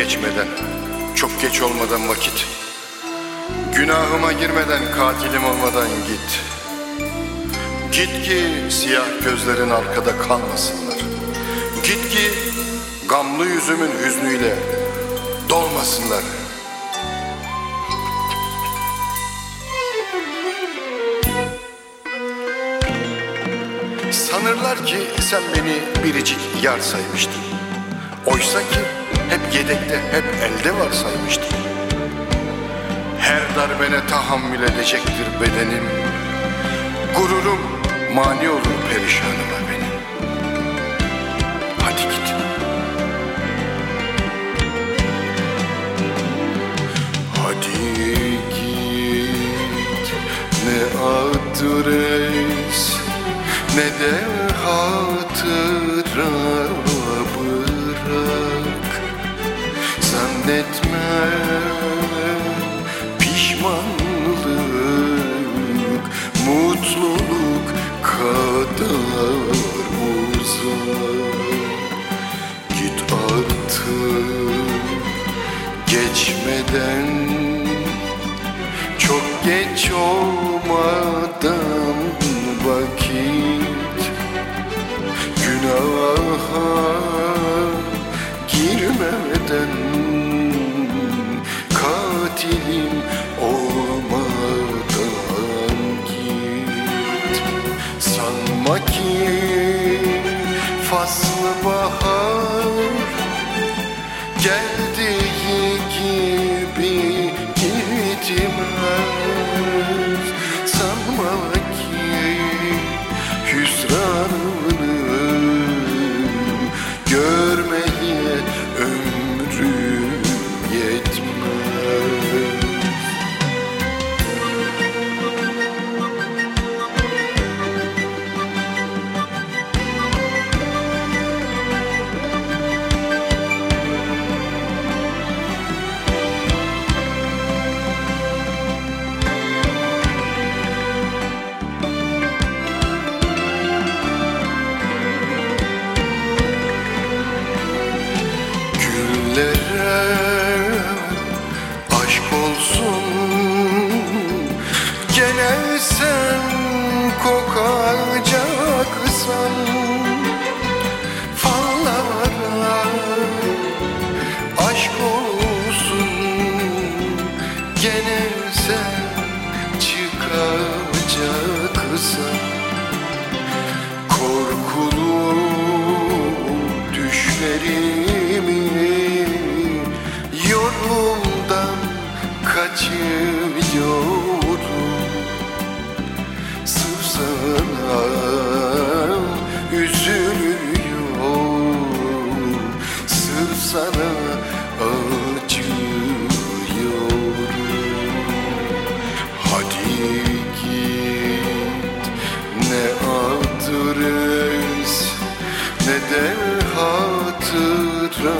geçmeden, çok geç olmadan vakit. Günahıma girmeden, katilim olmadan git. Git ki siyah gözlerin arkada kalmasınlar. Git ki gamlı yüzümün hüznüyle dolmasınlar. Sanırlar ki sen beni biricik yar saymıştın. Oysa ki hep yedekte, hep elde var saymıştın. Her darbene tahammül edecektir bedenim. Gururum mani olur perişanıma benim. Hadi git. Hadi git ne adres ne de hatıra bırak Zannetme pişmanlık mutluluk kadar uzak. Git artık geçmeden çok geç olmadan vakit bahar Geldiği gibi gitmez. Sanma Gene sen kokacaksan Fallara aşk olsun. Gene sen çıkacaksan Korkulu düşlerimi Yorumdan kaçıyorum sana üzülüyorum. Sırf sana acıyorum. Hadi git ne adres ne de hatıra